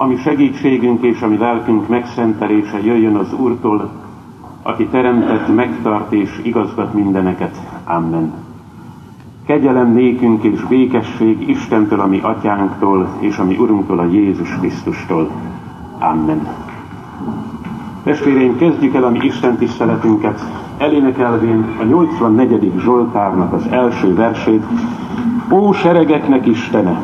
ami segítségünk és ami lelkünk megszentelése jöjjön az Úrtól, aki teremtett, megtart és igazgat mindeneket. Amen. Kegyelem nékünk és békesség Istentől, ami atyánktól, és ami Urunktól, a Jézus Krisztustól. Amen. Testvéreim, kezdjük el a mi Isten tiszteletünket, elénekelvén a 84. Zsoltárnak az első versét. Ó seregeknek Istene,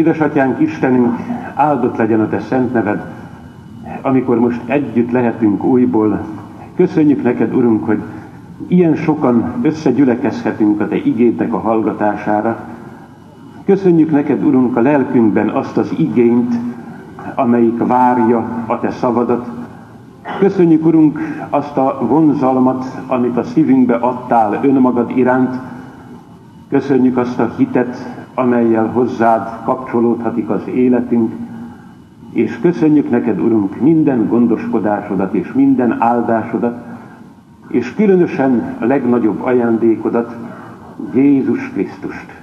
Édesatyánk Istenünk, áldott legyen a Te szent neved, amikor most együtt lehetünk újból. Köszönjük neked, Urunk, hogy ilyen sokan összegyülekezhetünk a Te igédnek a hallgatására. Köszönjük neked, Urunk, a lelkünkben azt az igényt, amelyik várja a Te szavadat. Köszönjük, Urunk, azt a vonzalmat, amit a szívünkbe adtál önmagad iránt, Köszönjük azt a hitet, amelyel hozzád kapcsolódhatik az életünk, és köszönjük neked, Urunk, minden gondoskodásodat és minden áldásodat, és különösen a legnagyobb ajándékodat, Jézus Krisztust.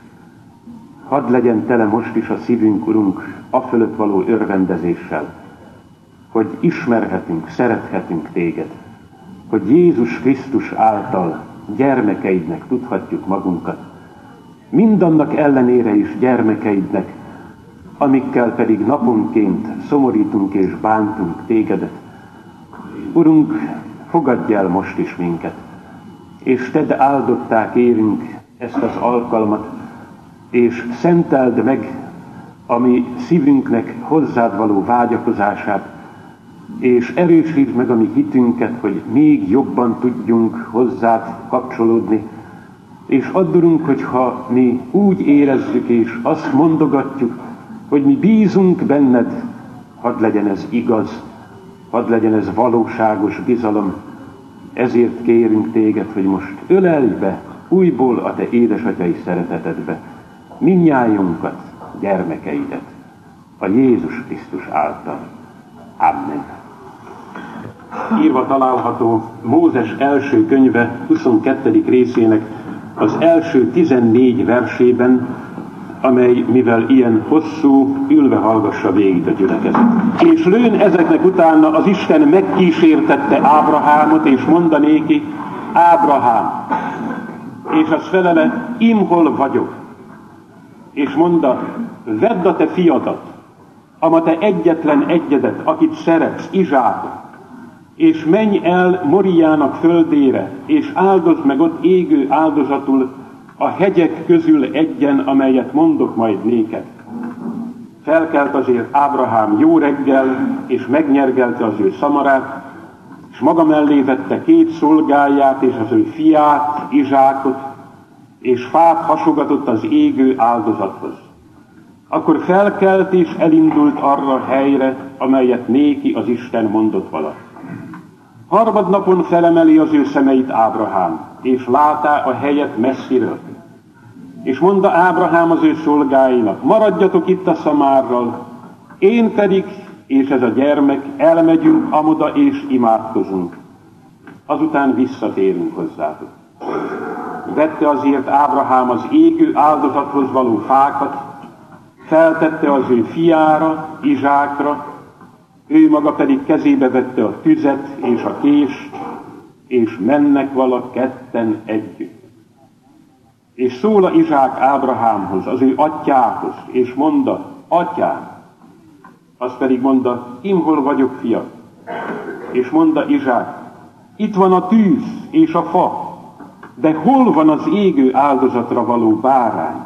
Hadd legyen tele most is a szívünk, Urunk, a fölött való örvendezéssel, hogy ismerhetünk, szerethetünk téged, hogy Jézus Krisztus által gyermekeidnek tudhatjuk magunkat, mindannak ellenére is gyermekeidnek, amikkel pedig naponként szomorítunk és bántunk tégedet. Urunk, fogadj el most is minket, és tedd áldották érünk ezt az alkalmat, és szenteld meg a mi szívünknek hozzád való vágyakozását, és erősítsd meg a mi hitünket, hogy még jobban tudjunk hozzád kapcsolódni, és addurunk, hogyha mi úgy érezzük és azt mondogatjuk, hogy mi bízunk benned, hadd legyen ez igaz, hadd legyen ez valóságos bizalom. Ezért kérünk téged, hogy most ölelj be újból a te édesatyai szeretetedbe minnyájunkat, gyermekeidet, a Jézus Krisztus által. Amen. Írva található Mózes első könyve 22. részének az első 14 versében, amely mivel ilyen hosszú, ülve hallgassa végig a gyülekezet. És lőn ezeknek utána az Isten megkísértette Ábrahámot, és mondanéki, Ábrahám, és az felele, imhol vagyok. És mondta, vedd a te fiadat, ama te egyetlen egyedet, akit szeretsz, Izsákot, és menj el Moriának földére, és áldozd meg ott égő áldozatul a hegyek közül egyen, amelyet mondok majd néked. Felkelt azért Ábrahám jó reggel, és megnyergelte az ő szamarát, és maga mellé vette két szolgáját és az ő fiát, Izsákot, és fát hasogatott az égő áldozathoz. Akkor felkelt és elindult arra a helyre, amelyet néki az Isten mondott vala. Harmadnapon felemeli az ő szemeit Ábrahám, és látá a helyet messziről. És mondta Ábrahám az ő szolgáinak, maradjatok itt a szamárral, én pedig és ez a gyermek elmegyünk amoda és imádkozunk. Azután visszatérünk hozzátok. Vette azért Ábrahám az égő áldozathoz való fákat, feltette az ő fiára, Izsákra, ő maga pedig kezébe vette a tüzet és a kést, és mennek vala ketten együtt. És szól a Izsák Ábrahámhoz, az ő atyához, és mondta, atyám, az pedig mondta, én hol vagyok, fia? És mondta Izsák, itt van a tűz és a fa, de hol van az égő áldozatra való bárány?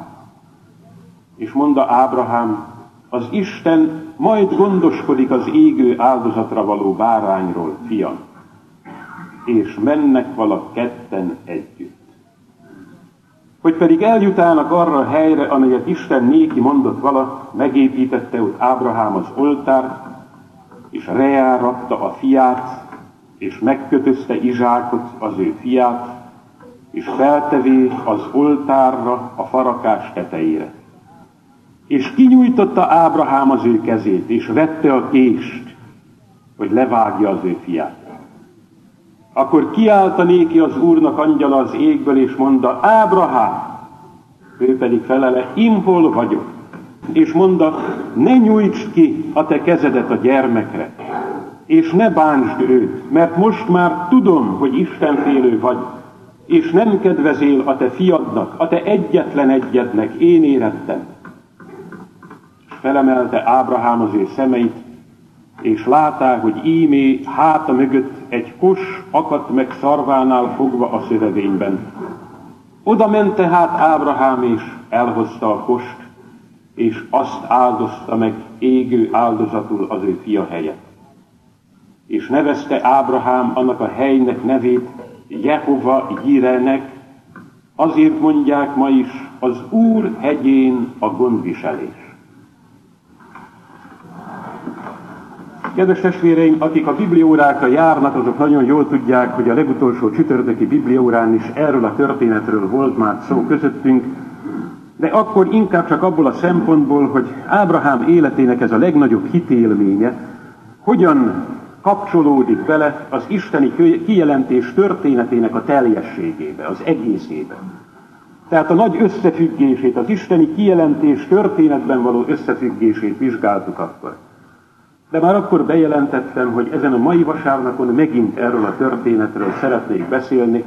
És mondta Ábrahám, az Isten majd gondoskodik az égő áldozatra való bárányról, fiam. És mennek vala ketten együtt. Hogy pedig eljutának arra a helyre, amelyet Isten néki mondott vala, megépítette ott Ábrahám az oltárt, és rejáratta a fiát, és megkötözte Izsákot, az ő fiát, és feltevé az oltárra a farakás tetejére. És kinyújtotta Ábrahám az ő kezét, és vette a kést, hogy levágja az ő fiát. Akkor kiállta néki az Úrnak angyala az égből, és mondta, Ábrahám, ő pedig felele, imhol vagyok. És mondta, ne nyújtsd ki a te kezedet a gyermekre, és ne bántsd őt, mert most már tudom, hogy Istenfélő vagy, és nem kedvezél a te fiadnak, a te egyetlen egyednek, én érettem. Felemelte Ábrahám az ő szemeit, és látá, hogy ímé háta mögött egy kos akadt meg szarvánál fogva a szövevényben. Oda ment tehát Ábrahám, és elhozta a kost, és azt áldozta meg égő áldozatul az ő fia helyett. És nevezte Ábrahám annak a helynek nevét Jehova Jirenek, azért mondják ma is az Úr hegyén a gondviselés. Kedves testvéreim, akik a bibliórákra járnak, azok nagyon jól tudják, hogy a legutolsó csütörtöki bibliórán is erről a történetről volt már szó közöttünk, de akkor inkább csak abból a szempontból, hogy Ábrahám életének ez a legnagyobb hitélménye, hogyan kapcsolódik bele az isteni kijelentés történetének a teljességébe, az egészébe. Tehát a nagy összefüggését, az isteni kijelentés történetben való összefüggését vizsgáltuk akkor. De már akkor bejelentettem, hogy ezen a mai vasárnapon megint erről a történetről szeretnék beszélni,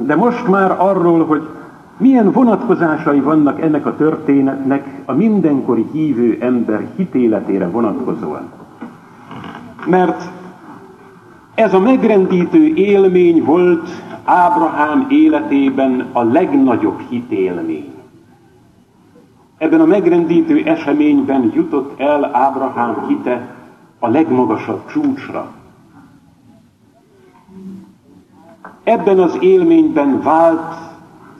de most már arról, hogy milyen vonatkozásai vannak ennek a történetnek a mindenkori hívő ember hitéletére vonatkozóan. Mert ez a megrendítő élmény volt Ábrahám életében a legnagyobb hitélmény. Ebben a megrendítő eseményben jutott el Ábrahám hite a legmagasabb csúcsra. Ebben az élményben vált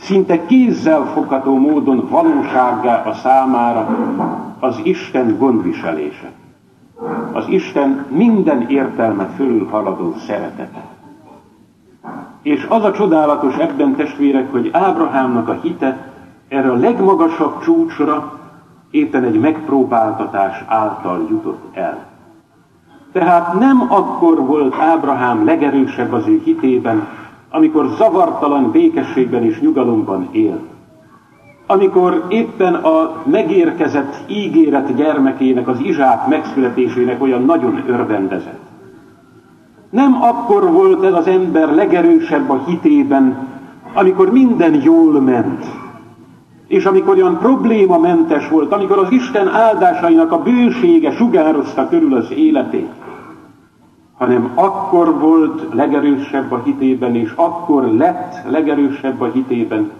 szinte kézzel fogható módon valósággá a számára az Isten gondviselése. Az Isten minden értelme fölül haladó szeretete. És az a csodálatos ebben testvérek, hogy Ábrahámnak a hite erre a legmagasabb csúcsra éppen egy megpróbáltatás által jutott el. Tehát nem akkor volt Ábrahám legerősebb az ő hitében, amikor zavartalan békességben és nyugalomban élt. Amikor éppen a megérkezett ígéret gyermekének, az Izsák megszületésének olyan nagyon örvendezett. Nem akkor volt ez az ember legerősebb a hitében, amikor minden jól ment, és amikor olyan problémamentes volt, amikor az Isten áldásainak a bősége sugározta körül az életét, hanem akkor volt legerősebb a hitében, és akkor lett legerősebb a hitében,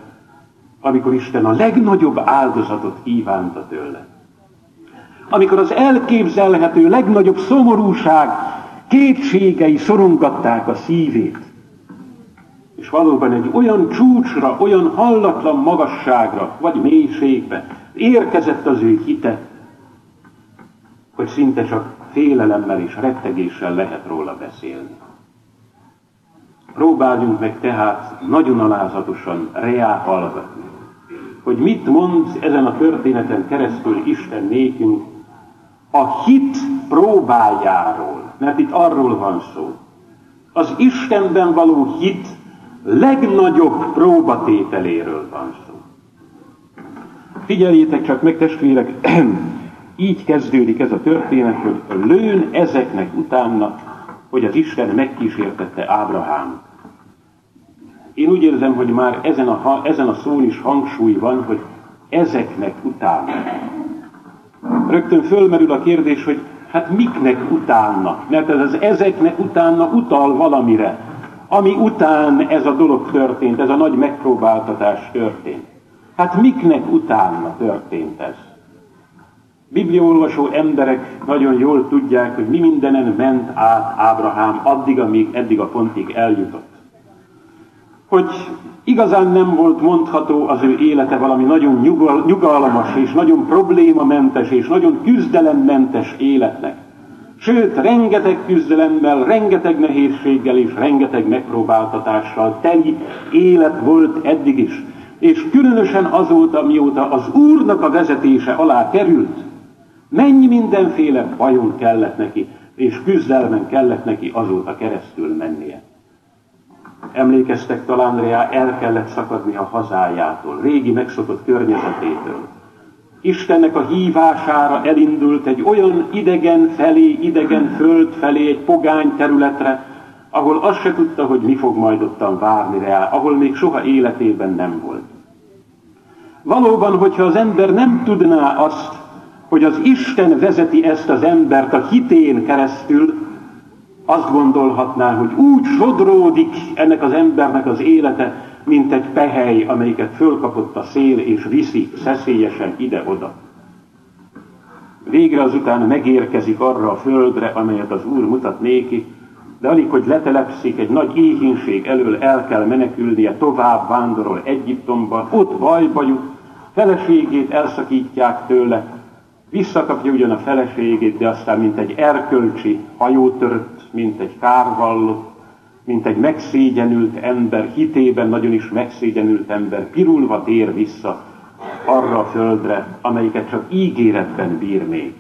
amikor Isten a legnagyobb áldozatot kívánta tőle. Amikor az elképzelhető legnagyobb szomorúság, kétségei szorongatták a szívét, És valóban egy olyan csúcsra, olyan hallatlan magasságra, vagy mélységbe érkezett az ő hite, hogy szinte csak félelemmel és rettegéssel lehet róla beszélni. Próbáljunk meg tehát nagyon alázatosan reá hallgatni, hogy mit mond ezen a történeten keresztül Isten nékünk a hit próbájáról, mert itt arról van szó. Az Istenben való hit legnagyobb próbatételéről van szó. Figyeljétek csak meg, testvérek, így kezdődik ez a történet, hogy lőn ezeknek utána, hogy az Isten megkísértette Ábrahám. Én úgy érzem, hogy már ezen a, ezen a szón is hangsúly van, hogy ezeknek utána. Rögtön fölmerül a kérdés, hogy hát miknek utána? Mert ez az ezeknek utána utal valamire, ami után ez a dolog történt, ez a nagy megpróbáltatás történt. Hát miknek utána történt ez? Bibliaolvasó emberek nagyon jól tudják, hogy mi mindenen ment át Ábrahám addig, amíg eddig a pontig eljutott. Hogy igazán nem volt mondható az ő élete valami nagyon nyugal, nyugalmas és nagyon problémamentes és nagyon küzdelemmentes életnek. Sőt, rengeteg küzdelemmel, rengeteg nehézséggel és rengeteg megpróbáltatással teli élet volt eddig is. És különösen azóta, mióta az Úrnak a vezetése alá került, mennyi mindenféle bajon kellett neki, és küzdelmen kellett neki azóta keresztül mennie. Emlékeztek talán rá, el kellett szakadni a hazájától, régi megszokott környezetétől. Istennek a hívására elindult egy olyan idegen felé, idegen föld felé, egy pogány területre, ahol azt se tudta, hogy mi fog majd ottan várni rá, ahol még soha életében nem volt. Valóban, hogyha az ember nem tudná azt, hogy az Isten vezeti ezt az embert a hitén keresztül, azt gondolhatná, hogy úgy sodródik ennek az embernek az élete, mint egy pehely, amelyiket fölkapott a szél, és viszi szeszélyesen ide-oda. Végre azután megérkezik arra a földre, amelyet az Úr mutat néki, de alig, hogy letelepszik, egy nagy éhínség elől el kell menekülnie, tovább vándorol Egyiptomba, ott bajba jut, feleségét elszakítják tőle, visszakapja ugyan a feleségét, de aztán mint egy erkölcsi hajótört, mint egy kárvallott, mint egy megszégyenült ember, hitében nagyon is megszégyenült ember, pirulva tér vissza arra a földre, amelyiket csak ígéretben bír még.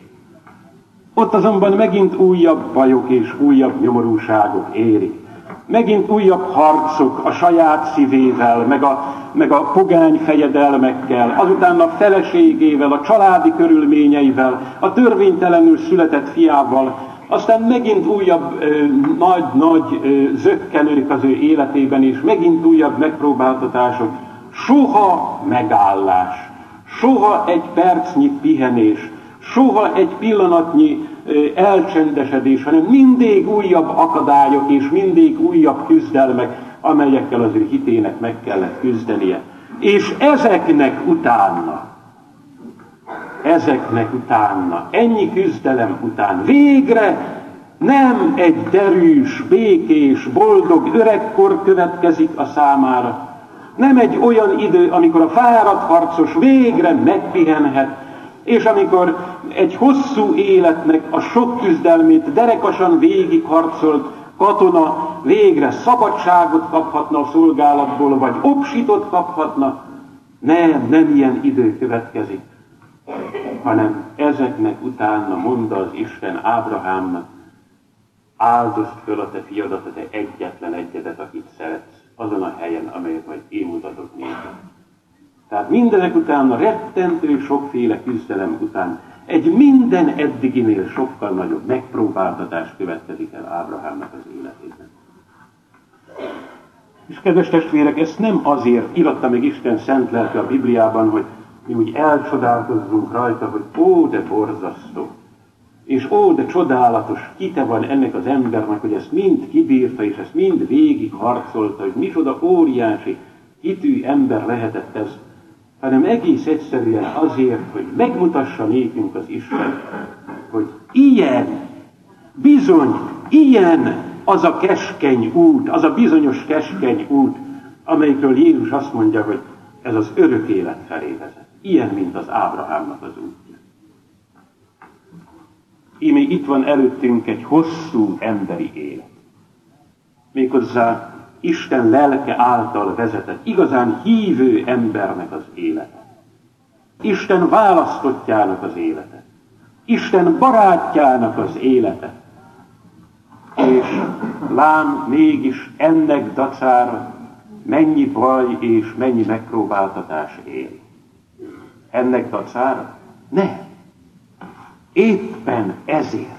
Ott azonban megint újabb bajok és újabb nyomorúságok érik. Megint újabb harcok a saját szívével, meg a, meg a pogány fejedelmekkel, azután a feleségével, a családi körülményeivel, a törvénytelenül született fiával, aztán megint újabb nagy-nagy zöggenők az ő életében, és megint újabb megpróbáltatások. Soha megállás, soha egy percnyi pihenés, soha egy pillanatnyi elcsendesedés, hanem mindig újabb akadályok és mindig újabb küzdelmek, amelyekkel az ő hitének meg kellett küzdenie. És ezeknek utána, ezeknek utána, ennyi küzdelem után végre nem egy derűs, békés, boldog öregkor következik a számára, nem egy olyan idő, amikor a fáradt harcos végre megpihenhet, és amikor egy hosszú életnek a sok küzdelmét derekasan végigharcolt katona végre szabadságot kaphatna a szolgálatból, vagy opsitot kaphatna, nem, nem ilyen idő következik, hanem ezeknek utána mondta az Isten Ábrahámnak, áldozd föl a te fiadat, a te egyetlen egyedet, akit szeretsz, azon a helyen, amelyet majd én mutatok néked. Tehát mindenek után, a rettentő sokféle küzdelem után egy minden eddiginél sokkal nagyobb megpróbáltatás következik el Ábrahámnak az életében. És kedves testvérek, ezt nem azért iratta meg Isten szent lelke a Bibliában, hogy mi úgy elcsodálkozzunk rajta, hogy ó, de borzasztó, és ó, de csodálatos, kite van ennek az embernek, hogy ezt mind kibírta, és ezt mind végig harcolta, hogy micsoda óriási, hitű ember lehetett ez, hanem egész egyszerűen azért, hogy megmutassa nékünk az Isten, hogy ilyen, bizony, ilyen az a keskeny út, az a bizonyos keskeny út, amelyikről Jézus azt mondja, hogy ez az örök élet felé vezet. Ilyen, mint az Ábrahámnak az útja. Íme itt van előttünk egy hosszú emberi élet. Méghozzá Isten lelke által vezetett, igazán hívő embernek az élete. Isten választottjának az élete. Isten barátjának az élete. És lám mégis ennek dacára mennyi baj és mennyi megpróbáltatás él. Ennek dacára? Ne. Éppen ezért.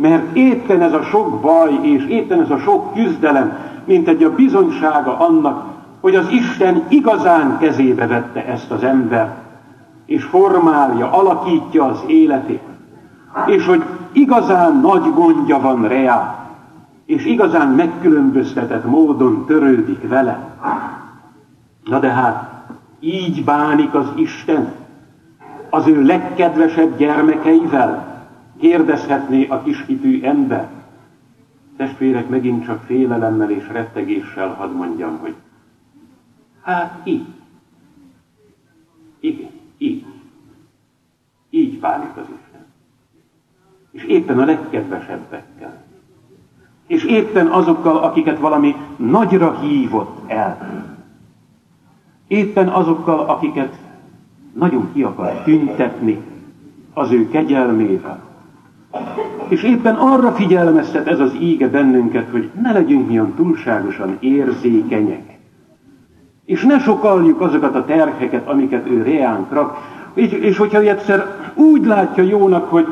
Mert éppen ez a sok baj és éppen ez a sok küzdelem, mint egy a bizonysága annak, hogy az Isten igazán kezébe vette ezt az embert, és formálja, alakítja az életét, és hogy igazán nagy gondja van reá, és igazán megkülönböztetett módon törődik vele. Na de hát, így bánik az Isten az ő legkedvesebb gyermekeivel? Kérdezhetné a kiskitű ember. Testvérek, megint csak félelemmel és rettegéssel hadd mondjam, hogy hát így. Igen, így. Így bánik az Isten. És éppen a legkedvesebbekkel. És éppen azokkal, akiket valami nagyra hívott el. Éppen azokkal, akiket nagyon ki akar tüntetni az ő kegyelmével. És éppen arra figyelmeztet ez az íge bennünket, hogy ne legyünk ilyen túlságosan érzékenyek. És ne sokaljuk azokat a terheket, amiket ő reánk rak. És, és hogyha egyszer úgy látja jónak, hogy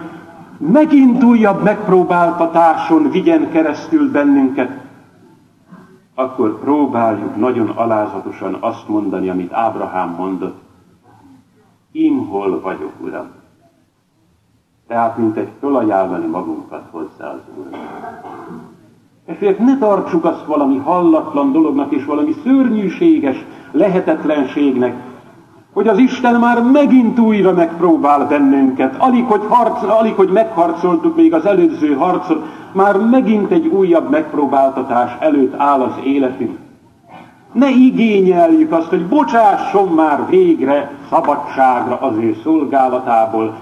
megint újabb megpróbáltatáson vigyen keresztül bennünket, akkor próbáljuk nagyon alázatosan azt mondani, amit Ábrahám mondott. Én hol vagyok, Uram? Tehát, mint egy fölajánlani magunkat hozzá az Úr. Ezért ne tartsuk azt valami hallatlan dolognak és valami szörnyűséges lehetetlenségnek, hogy az Isten már megint újra megpróbál bennünket. Alig hogy, harc, alig, hogy megharcoltuk még az előző harcot, már megint egy újabb megpróbáltatás előtt áll az életünk. Ne igényeljük azt, hogy bocsásson már végre szabadságra az ő szolgálatából.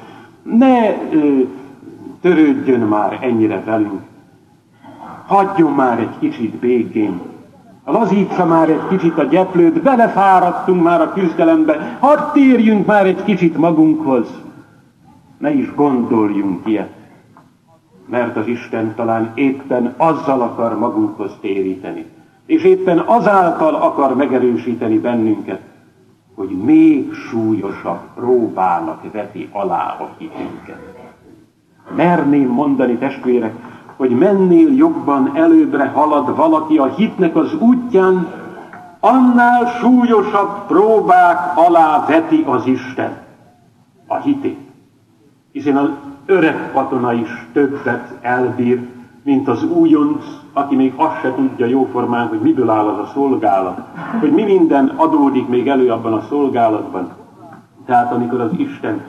Ne ö, törődjön már ennyire velünk. Hagyjon már egy kicsit békén. Lazítsa már egy kicsit a gyeplőt, belefáradtunk már a küzdelembe, hadd térjünk már egy kicsit magunkhoz. Ne is gondoljunk ilyet, mert az Isten talán éppen azzal akar magunkhoz téríteni és éppen azáltal akar megerősíteni bennünket, hogy még súlyosabb próbának veti alá a hitünket. Merném mondani, testvérek, hogy mennél jobban előbbre halad valaki a hitnek az útján, annál súlyosabb próbák alá veti az Isten a hitét. Hiszen az öreg katona is többet elbír, mint az újonc, aki még azt se tudja jóformán, hogy miből áll az a szolgálat, hogy mi minden adódik még elő abban a szolgálatban. Tehát amikor az Isten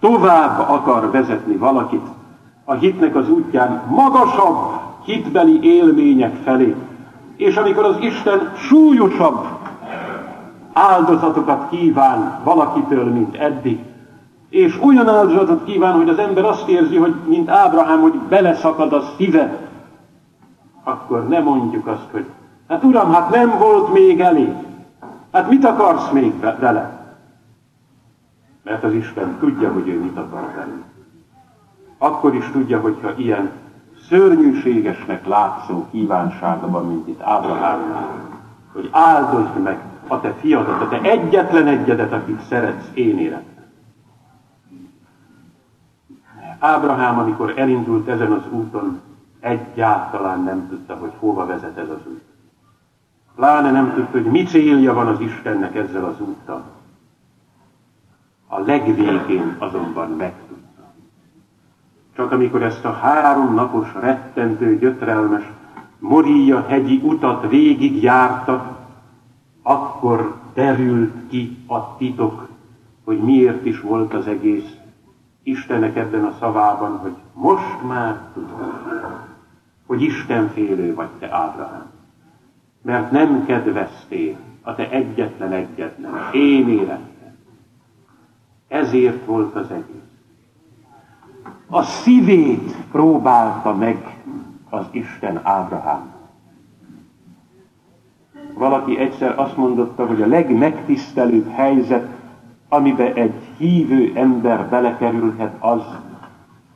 tovább akar vezetni valakit a hitnek az útján magasabb hitbeli élmények felé, és amikor az Isten súlyosabb áldozatokat kíván valakitől, mint eddig, és olyan áldozatot kíván, hogy az ember azt érzi, hogy mint Ábrahám, hogy beleszakad a szíve akkor ne mondjuk azt, hogy hát uram, hát nem volt még elég. Hát mit akarsz még vele? Mert az Isten tudja, hogy ő mit akar velünk. Akkor is tudja, hogyha ilyen szörnyűségesnek látszó kívánsága van, mint itt Ábrahámnál, hogy áldozd meg a te fiadat, a te egyetlen egyedet, akit szeretsz, én életem. Ábrahám, amikor elindult ezen az úton, egyáltalán nem tudta, hogy hova vezet ez az út. Pláne nem tudta, hogy mi célja van az Istennek ezzel az úttal. A legvégén azonban megtudta. Csak amikor ezt a három napos, rettentő, gyötrelmes, Moria hegyi utat végig járta, akkor derült ki a titok, hogy miért is volt az egész Istenek ebben a szavában, hogy most már tudom hogy Isten félő vagy te Ábrahám. mert nem kedveztél a te egyetlen egyetlen, én életem. Ezért volt az egész. A szívét próbálta meg az Isten Ábrahám. Valaki egyszer azt mondotta, hogy a legmegtisztelőbb helyzet, amiben egy hívő ember belekerülhet az,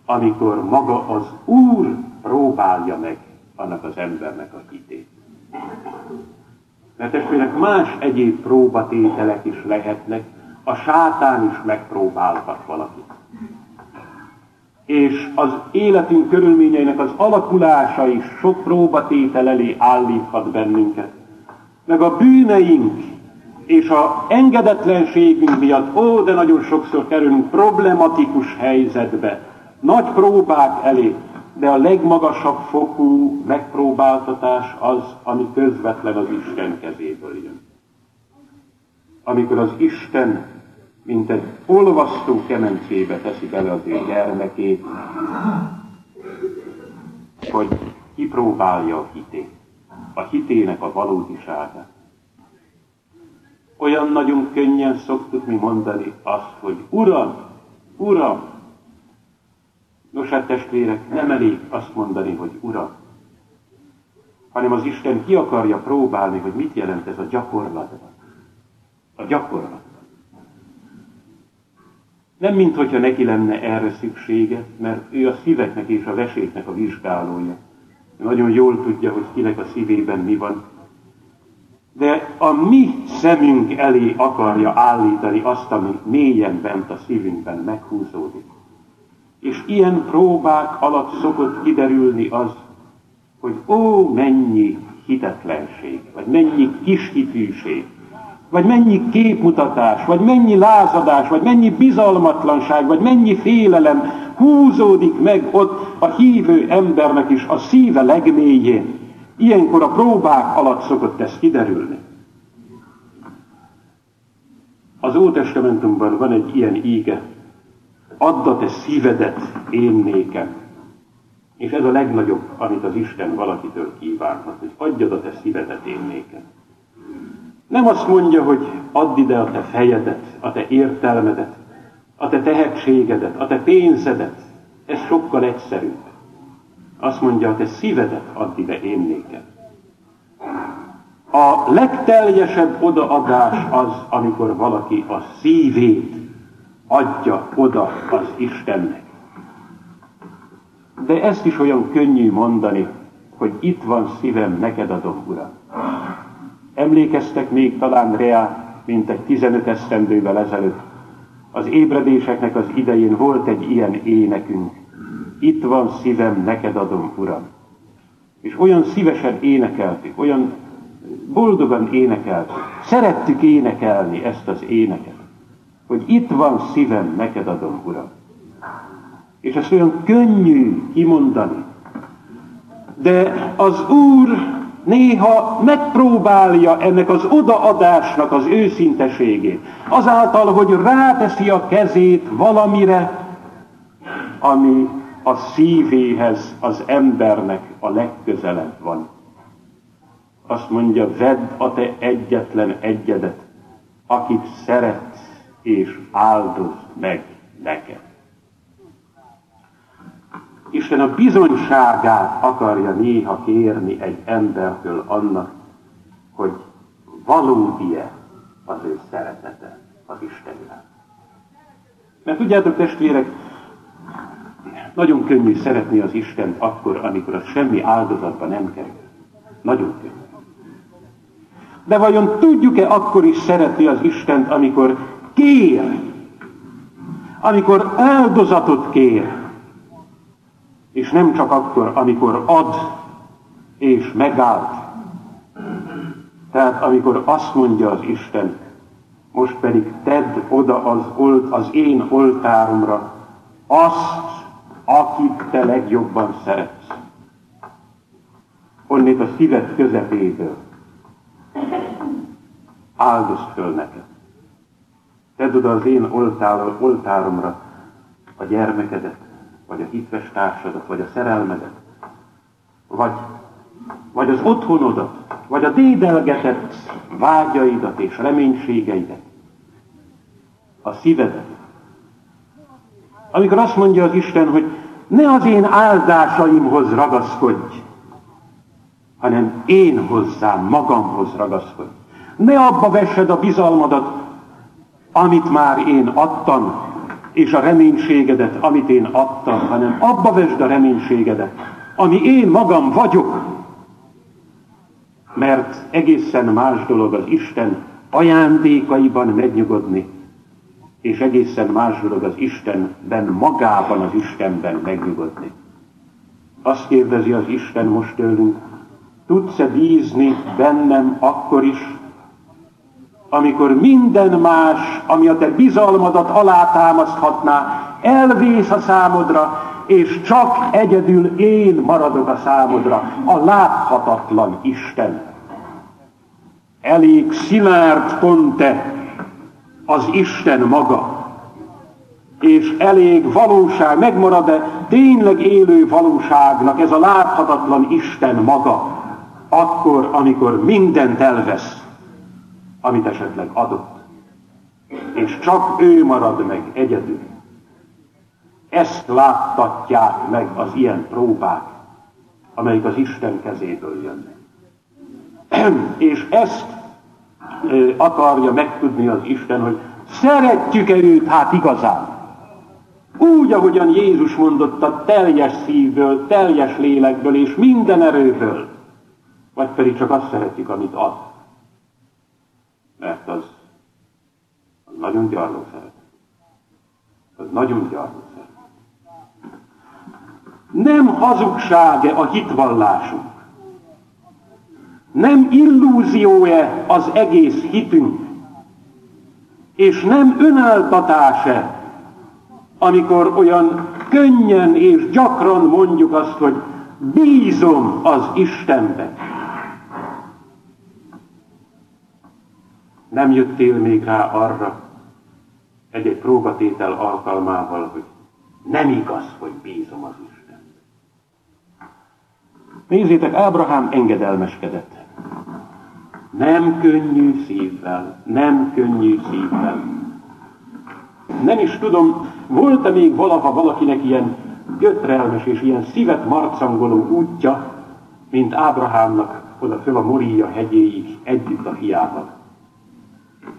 amikor maga az Úr próbálja meg annak az embernek a hitét. Mert testvérek, más egyéb próbatételek is lehetnek, a sátán is megpróbálhat valakit. És az életünk körülményeinek az alakulása is sok próbatétel elé állíthat bennünket. Meg a bűneink és a engedetlenségünk miatt, ó, de nagyon sokszor kerülünk problematikus helyzetbe, nagy próbák elé, de a legmagasabb fokú megpróbáltatás az, ami közvetlen az Isten kezéből jön. Amikor az Isten, mint egy olvasztó kemencébe teszi bele az ő gyermekét, hogy kipróbálja a hitét, a hitének a valódiságát. Olyan nagyon könnyen szoktuk mi mondani azt, hogy Uram, Uram, Nos hát testvérek, nem elég azt mondani, hogy Uram, hanem az Isten ki akarja próbálni, hogy mit jelent ez a gyakorlatban. A gyakorlat. Nem mint hogyha neki lenne erre szüksége, mert ő a szíveknek és a veséknek a vizsgálója. Nagyon jól tudja, hogy kinek a szívében mi van. De a mi szemünk elé akarja állítani azt, ami mélyen bent a szívünkben meghúzódik. És ilyen próbák alatt szokott kiderülni az, hogy ó, mennyi hitetlenség, vagy mennyi kishitűség, vagy mennyi képmutatás, vagy mennyi lázadás, vagy mennyi bizalmatlanság, vagy mennyi félelem húzódik meg ott a hívő embernek is a szíve legmélyén. Ilyenkor a próbák alatt szokott ez kiderülni. Az Ótestamentumban van egy ilyen íge, add a te szívedet én nékem. És ez a legnagyobb, amit az Isten valakitől kívánhat, hogy adjad a te szívedet én nékem. Nem azt mondja, hogy add ide a te fejedet, a te értelmedet, a te tehetségedet, a te pénzedet. Ez sokkal egyszerűbb. Azt mondja, te szívedet add ide én nékem. A legteljesebb odaadás az, amikor valaki a szívét adja oda az Istennek. De ezt is olyan könnyű mondani, hogy itt van szívem, neked adom, Uram. Emlékeztek még talán reá, mint egy 15 esztendővel ezelőtt. Az ébredéseknek az idején volt egy ilyen énekünk. Itt van szívem, neked adom, Uram. És olyan szívesen énekeltük, olyan boldogan énekeltük. Szerettük énekelni ezt az éneket hogy itt van szívem, neked adom, Uram. És ezt olyan könnyű kimondani. De az Úr néha megpróbálja ennek az odaadásnak az őszinteségét. Azáltal, hogy ráteszi a kezét valamire, ami a szívéhez az embernek a legközelebb van. Azt mondja, vedd a te egyetlen egyedet, akit szeret és áldoz meg neked. Isten a bizonyságát akarja néha kérni egy embertől annak, hogy valódi-e az ő szeretete az Isten iránt. Mert tudjátok, testvérek, nagyon könnyű szeretni az Istent akkor, amikor az semmi áldozatba nem kerül. Nagyon könnyű. De vajon tudjuk-e akkor is szeretni az Istent, amikor kér, amikor áldozatot kér, és nem csak akkor, amikor ad és megállt. Tehát amikor azt mondja az Isten, most pedig tedd oda az, olt, az én oltáromra azt, akit te legjobban szeretsz. Onnét a szíved közepéből. Áldozd föl neked. Tedd oda az én oltár, oltáromra a gyermekedet, vagy a hitves társadat, vagy a szerelmedet, vagy vagy az otthonodat, vagy a dédelgetett vágyaidat és reménységeidet, a szívedet. Amikor azt mondja az Isten, hogy ne az én áldásaimhoz ragaszkodj, hanem én hozzám, magamhoz ragaszkodj. Ne abba vessed a bizalmadat, amit már én adtam, és a reménységedet, amit én adtam, hanem abba vesd a reménységedet, ami én magam vagyok. Mert egészen más dolog az Isten ajándékaiban megnyugodni, és egészen más dolog az Istenben, magában az Istenben megnyugodni. Azt kérdezi az Isten most tőlünk, tudsz-e bízni bennem akkor is, amikor minden más, ami a te bizalmadat alátámaszthatná, elvész a számodra, és csak egyedül én maradok a számodra, a láthatatlan Isten. Elég szilárd ponte az Isten maga, és elég valóság, megmarad-e tényleg élő valóságnak ez a láthatatlan Isten maga, akkor, amikor mindent elvesz, amit esetleg adott, és csak ő marad meg egyedül. Ezt láttatják meg az ilyen próbák, amelyik az Isten kezéből jönnek. és ezt akarja megtudni az Isten, hogy szeretjük-e őt hát igazán. Úgy, ahogyan Jézus mondotta, teljes szívből, teljes lélekből és minden erőből. Vagy pedig csak azt szeretjük, amit ad. Mert az, az nagyon gyarló szeret. Az nagyon gyarló szeret. Nem hazugsága a hitvallásunk. Nem illúzió-e az egész hitünk, és nem önáltatás-e, amikor olyan könnyen és gyakran mondjuk azt, hogy bízom az Istenbe. Nem jöttél még rá arra egy-egy próbatétel alkalmával, hogy nem igaz, hogy bízom az Isten. Nézzétek, Ábrahám engedelmeskedett. Nem könnyű szívvel, nem könnyű szívvel. Nem is tudom, volt-e még valaha valakinek ilyen götrelmes és ilyen szívet marcangoló útja, mint Ábrahámnak oda föl a Moria hegyéig együtt a fiával.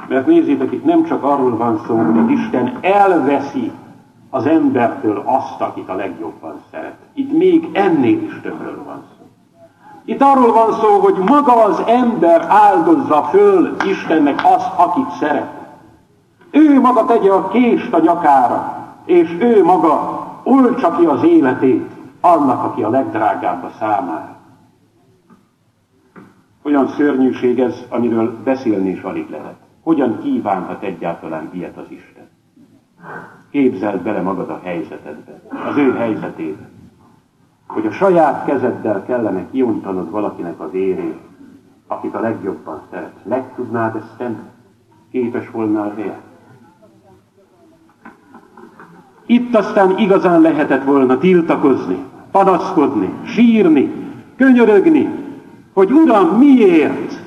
Mert nézzétek, itt nem csak arról van szó, hogy Isten elveszi az embertől azt, akit a legjobban szeret. Itt még ennél is többről van szó. Itt arról van szó, hogy maga az ember áldozza föl Istennek azt, akit szeret. Ő maga tegye a kést a nyakára, és ő maga oltsa ki az életét annak, aki a legdrágább a számára. Olyan szörnyűség ez, amiről beszélni is alig lehet. Hogyan kívánhat egyáltalán ilyet az Isten? Képzeld bele magad a helyzetedbe, az ő helyzetébe hogy a saját kezeddel kellene kiontanod valakinek az érét, akit a legjobban szeret. Meg tudnád ezt tenni? Képes volnál rá? Itt aztán igazán lehetett volna tiltakozni, panaszkodni, sírni, könyörögni, hogy Uram, miért?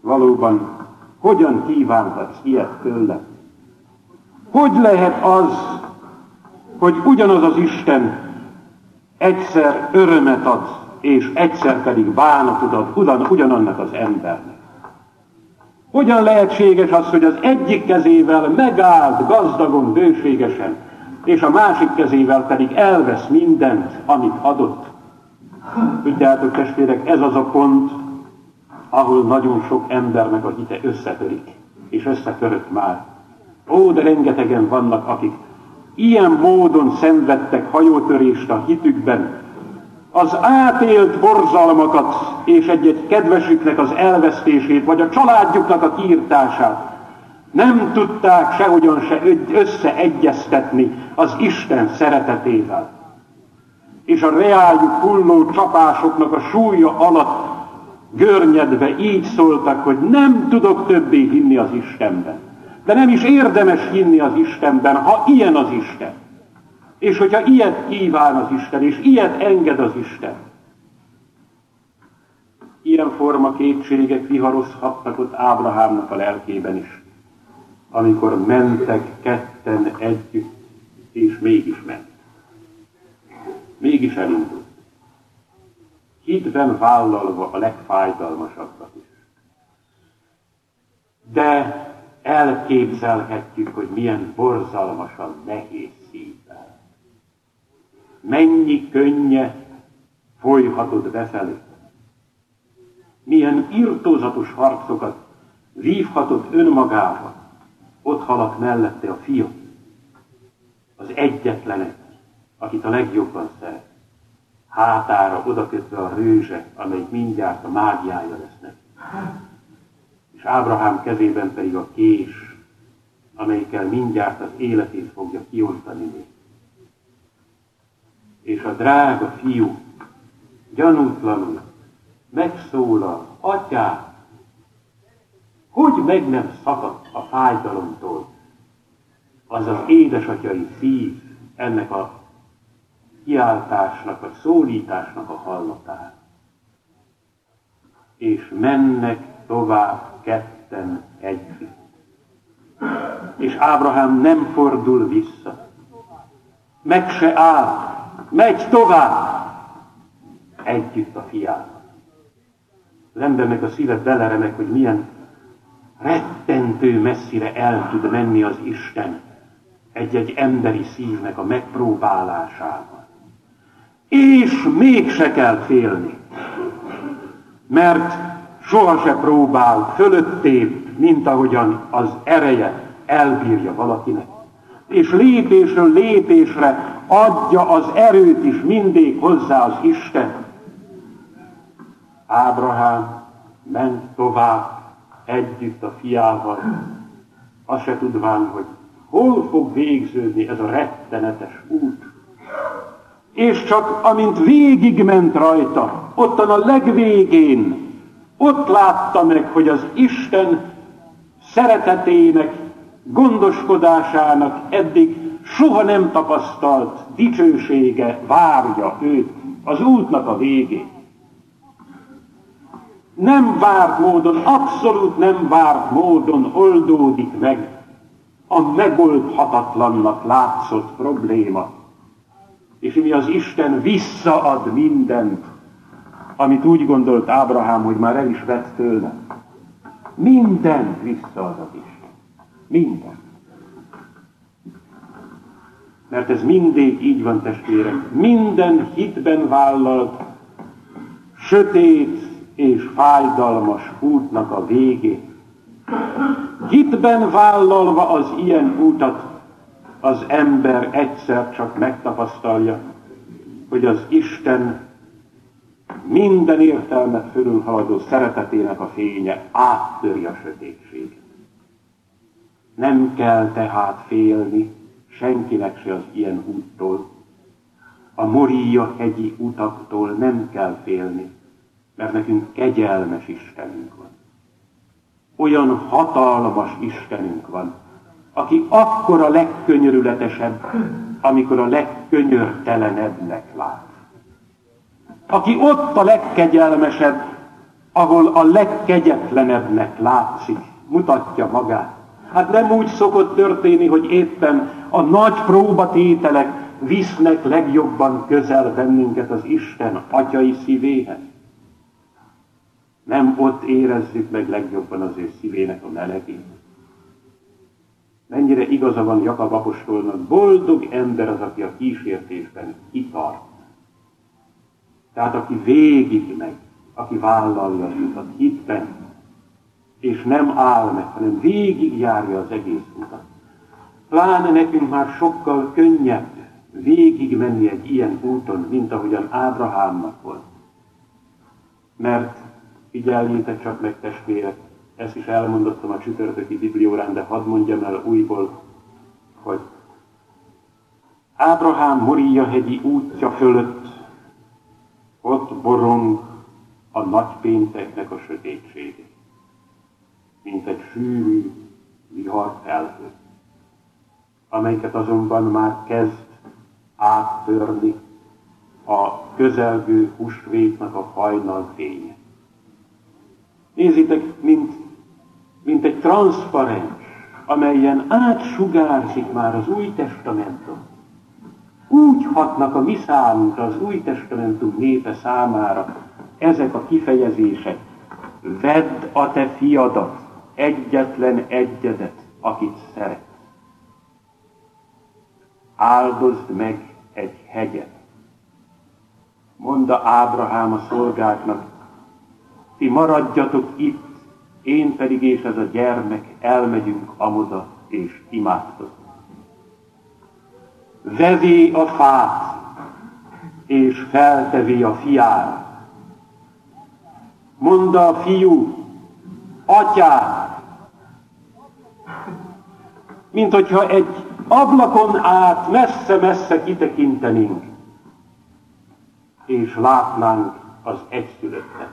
Valóban, hogyan kívánhatsz ilyet tőlem? Hogy lehet az, hogy ugyanaz az Isten egyszer örömet ad, és egyszer pedig bánatot ad ugyan, ugyanannak az embernek. Hogyan lehetséges az, hogy az egyik kezével megállt gazdagon, bőségesen, és a másik kezével pedig elvesz mindent, amit adott? Tudjátok, testvérek, ez az a pont, ahol nagyon sok embernek a hite összetörik, és összetörött már. Ó, de rengetegen vannak, akik ilyen módon szenvedtek hajótörést a hitükben, az átélt borzalmakat és egy-egy kedvesüknek az elvesztését, vagy a családjuknak a kiirtását nem tudták sehogyan se összeegyeztetni az Isten szeretetével. És a reáljuk hulló csapásoknak a súlya alatt görnyedve így szóltak, hogy nem tudok többé hinni az Istenben. De nem is érdemes hinni az Istenben, ha ilyen az Isten. És hogyha ilyet kíván az Isten, és ilyet enged az Isten, ilyen forma kétségek viharozhatnak ott Ábrahámnak a lelkében is, amikor mentek ketten együtt, és mégis ment. Mégis elindult. Hitben vállalva a legfájdalmasabbat is. De elképzelhetjük, hogy milyen borzalmasan nehéz szívvel. Mennyi könnye folyhatod befelé. Milyen irtózatos harcokat vívhatod önmagával. Ott halak mellette a fiú, az egyetlenek, akit a legjobban szeret. Hátára odakötve a rőzse, amely mindjárt a mágiája lesz neki Ábrahám kezében pedig a kés, amelyikkel mindjárt az életét fogja kiontani még. És a drága fiú gyanútlanul megszólal, atyám, hogy meg nem szakadt a fájdalomtól az az édesatyai szív ennek a kiáltásnak, a szólításnak a hallatán. És mennek tovább ketten együtt. És Ábrahám nem fordul vissza. Meg se áll. Megy tovább. Együtt a fiával. Az embernek a szíve beleremek, hogy milyen rettentő messzire el tud menni az Isten egy-egy emberi szívnek a megpróbálásával. És mégse kell félni, mert soha se próbál fölöttébb, mint ahogyan az ereje elbírja valakinek. És lépésről lépésre adja az erőt is mindig hozzá az Isten. Ábrahám ment tovább együtt a fiával, azt se tudván, hogy hol fog végződni ez a rettenetes út. És csak amint végigment rajta, ottan a legvégén ott látta meg, hogy az Isten szeretetének, gondoskodásának eddig soha nem tapasztalt dicsősége várja őt az útnak a végén. Nem várt módon, abszolút nem várt módon oldódik meg a megoldhatatlannak látszott probléma. És mi az Isten visszaad mindent amit úgy gondolt Ábrahám, hogy már el is vett tőle. Mindent visszaad az Isten. Minden. Mert ez mindig így van, testvérek. Minden hitben vállalt, sötét és fájdalmas útnak a végé. Hitben vállalva az ilyen útat, az ember egyszer csak megtapasztalja, hogy az Isten minden értelmet fölülhaladó szeretetének a fénye áttöri a sötétséget. Nem kell tehát félni senkinek se az ilyen úttól. A Moria hegyi utaktól nem kell félni, mert nekünk kegyelmes Istenünk van. Olyan hatalmas Istenünk van, aki akkor a legkönyörületesebb, amikor a legkönyörtelenebbnek lát aki ott a legkegyelmesebb, ahol a legkegyetlenebbnek látszik, mutatja magát. Hát nem úgy szokott történni, hogy éppen a nagy próbatételek visznek legjobban közel bennünket az Isten atyai szívéhez. Nem ott érezzük meg legjobban az ő szívének a melegét. Mennyire igaza van Jakab apostolnak, boldog ember az, aki a kísértésben kitart. Tehát aki végig megy, aki vállalja az utat hitben, és nem áll meg, hanem végig járja az egész utat. Pláne nekünk már sokkal könnyebb végig menni egy ilyen úton, mint ahogyan Ábrahámnak volt. Mert figyeljétek csak meg testvérek, ezt is elmondottam a csütörtöki bibliórán, de hadd mondjam el újból, hogy Ábrahám Moria hegyi útja fölött borong a nagypénteknek a sötétsége, mint egy sűrű vihar felhő, amelyeket azonban már kezd áttörni a közelgő húsvétnak a hajnal fénye. Nézzétek, mint, mint egy transzparens, amelyen átsugárzik már az új testamentum. Úgy hatnak a mi számunkra, az új testamentum népe számára ezek a kifejezések. Vedd a te fiadat, egyetlen egyedet, akit szeret. Áldozd meg egy hegyet. Mondta Ábrahám a szolgáknak, ti maradjatok itt, én pedig és ez a gyermek elmegyünk amoda és imádkozunk. Vevé a fát, és feltevé a fiára. Mondta a fiú, atyám, mint hogyha egy ablakon át messze-messze kitekintenénk, és látnánk az egyszülöttet,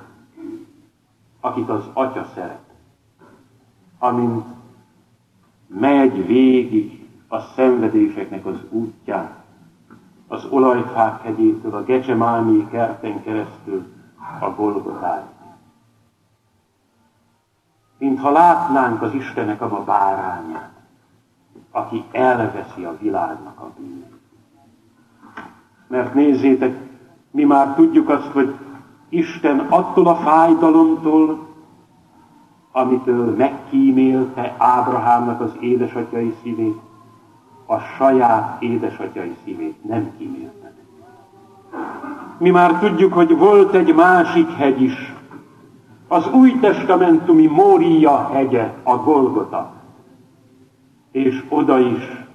akit az atya szeret, amint megy végig a szenvedéseknek az útján, az olajfák hegyétől, a Gecsemáni kerten keresztül a Golgotáig. Mintha látnánk az Istenek a bárányát, aki elveszi a világnak a bűnét. Mert nézzétek, mi már tudjuk azt, hogy Isten attól a fájdalomtól, amitől megkímélte Ábrahámnak az édesatyai szívét, a saját édesatyai szívét nem kímélte. Mi már tudjuk, hogy volt egy másik hegy is, az új testamentumi Mória hegye, a Golgota. És oda is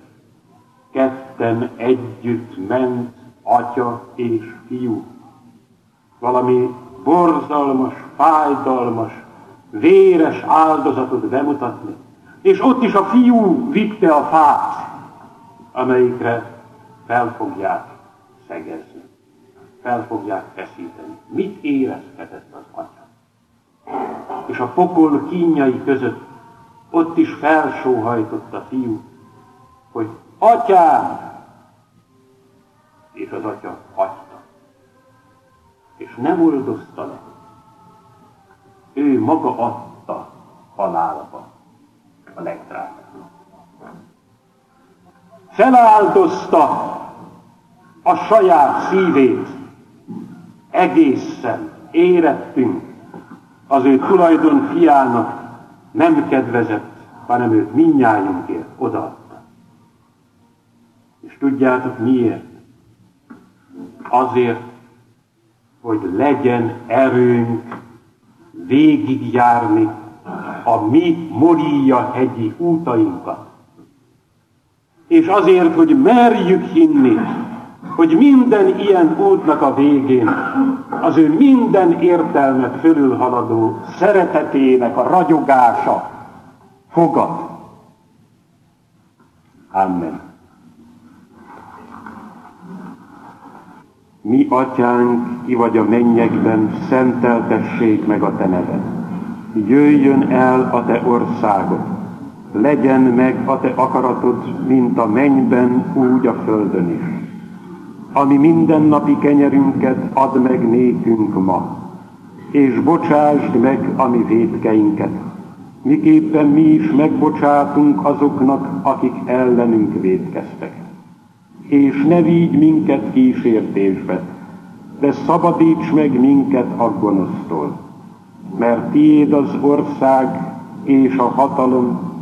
ketten együtt ment atya és fiú. Valami borzalmas, fájdalmas, véres áldozatot bemutatni. És ott is a fiú vitte a fát, amelyikre fel fogják szegezni, fel fogják feszíteni. Mit érezhetett az atya? És a pokol kínjai között ott is felsóhajtott a fiú, hogy atyám, és az atya hagyta. És nem oldozta le. Ő maga adta halálba a legdrágább. Feláldozta a saját szívét egészen érettünk az ő tulajdon fiának nem kedvezett, hanem őt minnyájunkért odaadta. És tudjátok miért? azért, hogy legyen erőnk végigjárni a mi Moria hegyi útainkat. És azért, hogy merjük hinni, hogy minden ilyen útnak a végén az ő minden értelmet fölülhaladó szeretetének a ragyogása fogad. Amen. Mi, atyánk, ki vagy a mennyekben, szenteltessék meg a te neved. Jöjjön el a te országod, legyen meg a te akaratod, mint a mennyben, úgy a földön is. Ami mindennapi kenyerünket add meg nékünk ma, és bocsásd meg a mi védkeinket, miképpen mi is megbocsátunk azoknak, akik ellenünk védkeztek. És ne vigy minket kísértésbe, de szabadíts meg minket a gonosztól, mert tiéd az ország, és a hatalom,